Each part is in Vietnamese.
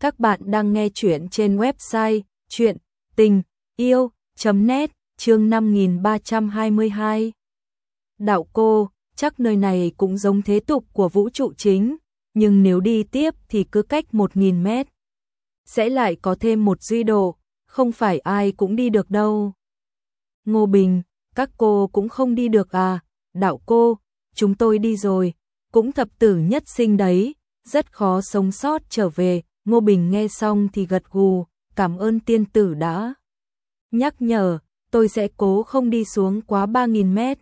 Các bạn đang nghe chuyện trên website chuyện tình yêu.net chương 5322. Đạo cô, chắc nơi này cũng giống thế tục của vũ trụ chính, nhưng nếu đi tiếp thì cứ cách 1.000 mét. Sẽ lại có thêm một duy độ, không phải ai cũng đi được đâu. Ngô Bình, các cô cũng không đi được à, đạo cô, chúng tôi đi rồi, cũng thập tử nhất sinh đấy, rất khó sống sót trở về, Ngô Bình nghe xong thì gật gù, cảm ơn tiên tử đã nhắc nhở, tôi sẽ cố không đi xuống quá 3.000 mét.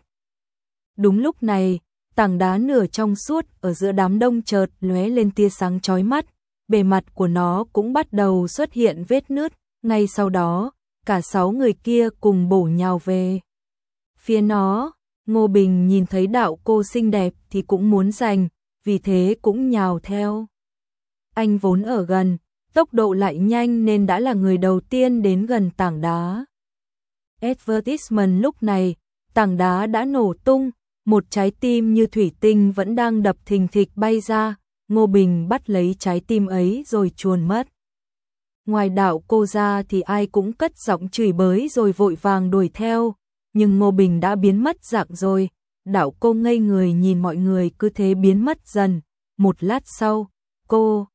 Đúng lúc này, tảng đá nửa trong suốt ở giữa đám đông chợt lóe lên tia sáng chói mắt, bề mặt của nó cũng bắt đầu xuất hiện vết nứt, ngay sau đó, cả sáu người kia cùng bổ nhào về. Phía nó, Ngô Bình nhìn thấy đạo cô xinh đẹp thì cũng muốn giành, vì thế cũng nhào theo. Anh vốn ở gần, tốc độ lại nhanh nên đã là người đầu tiên đến gần tảng đá. Advertisement lúc này, tảng đá đã nổ tung, một trái tim như thủy tinh vẫn đang đập thình thịch bay ra, Ngô Bình bắt lấy trái tim ấy rồi chuồn mất. Ngoài đạo cô ra thì ai cũng cất giọng chửi bới rồi vội vàng đuổi theo, nhưng Ngô Bình đã biến mất dạng rồi, đạo cô ngây người nhìn mọi người cứ thế biến mất dần, một lát sau, cô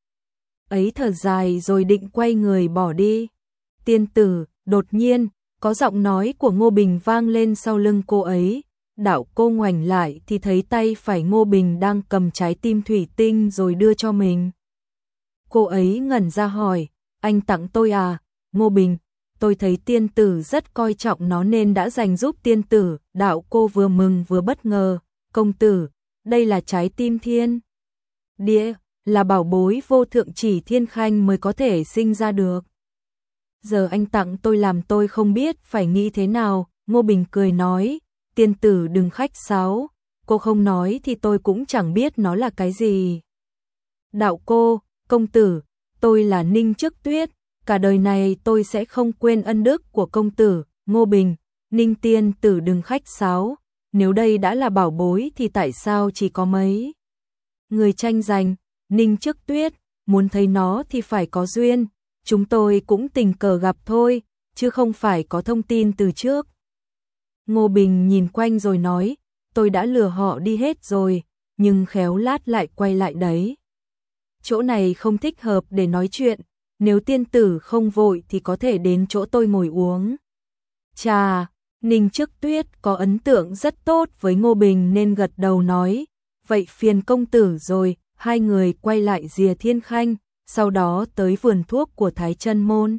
ấy thở dài rồi định quay người bỏ đi. Tiên tử, đột nhiên, có giọng nói của Ngô Bình vang lên sau lưng cô ấy, đạo cô ngoảnh lại thì thấy tay phải Ngô Bình đang cầm trái tim thủy tinh rồi đưa cho mình. Cô ấy ngẩn ra hỏi, anh tặng tôi à, Ngô Bình, tôi thấy tiên tử rất coi trọng nó nên đã dành giúp tiên tử, đạo cô vừa mừng vừa bất ngờ, công tử, đây là trái tim thiên. Địa, là bảo bối vô thượng chỉ thiên khanh mới có thể sinh ra được. Giờ anh tặng tôi làm tôi không biết phải nghĩ thế nào, Ngô Bình cười nói, tiên tử đừng khách sáo, cô không nói thì tôi cũng chẳng biết nó là cái gì. Đạo cô, công tử, tôi là Ninh Trước Tuyết, cả đời này tôi sẽ không quên ân đức của công tử, Ngô Bình, Ninh tiên tử đừng khách sáo, nếu đây đã là bảo bối thì tại sao chỉ có mấy người tranh giành, Ninh trước tuyết, muốn thấy nó thì phải có duyên, chúng tôi cũng tình cờ gặp thôi, chứ không phải có thông tin từ trước. Ngô Bình nhìn quanh rồi nói, tôi đã lừa họ đi hết rồi, nhưng khéo lát lại quay lại đấy. Chỗ này không thích hợp để nói chuyện, nếu tiên tử không vội thì có thể đến chỗ tôi ngồi uống. Chà, Ninh trước tuyết có ấn tượng rất tốt với Ngô Bình nên gật đầu nói, vậy phiền công tử rồi, hai người quay lại rìa thiên khanh, sau đó tới vườn thuốc của Thái chân Môn.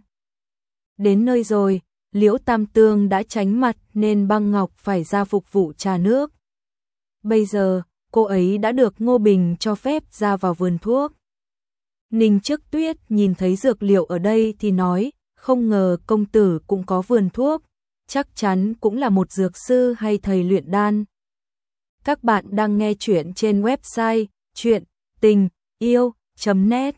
Đến nơi rồi, Liễu Tam Tương đã tránh mặt nên băng ngọc phải ra phục vụ trà nước. Bây giờ, cô ấy đã được Ngô Bình cho phép ra vào vườn thuốc. Ninh trước tuyết nhìn thấy dược liệu ở đây thì nói, không ngờ công tử cũng có vườn thuốc, chắc chắn cũng là một dược sư hay thầy luyện đan. Các bạn đang nghe chuyện trên website chuyện tình yêu.net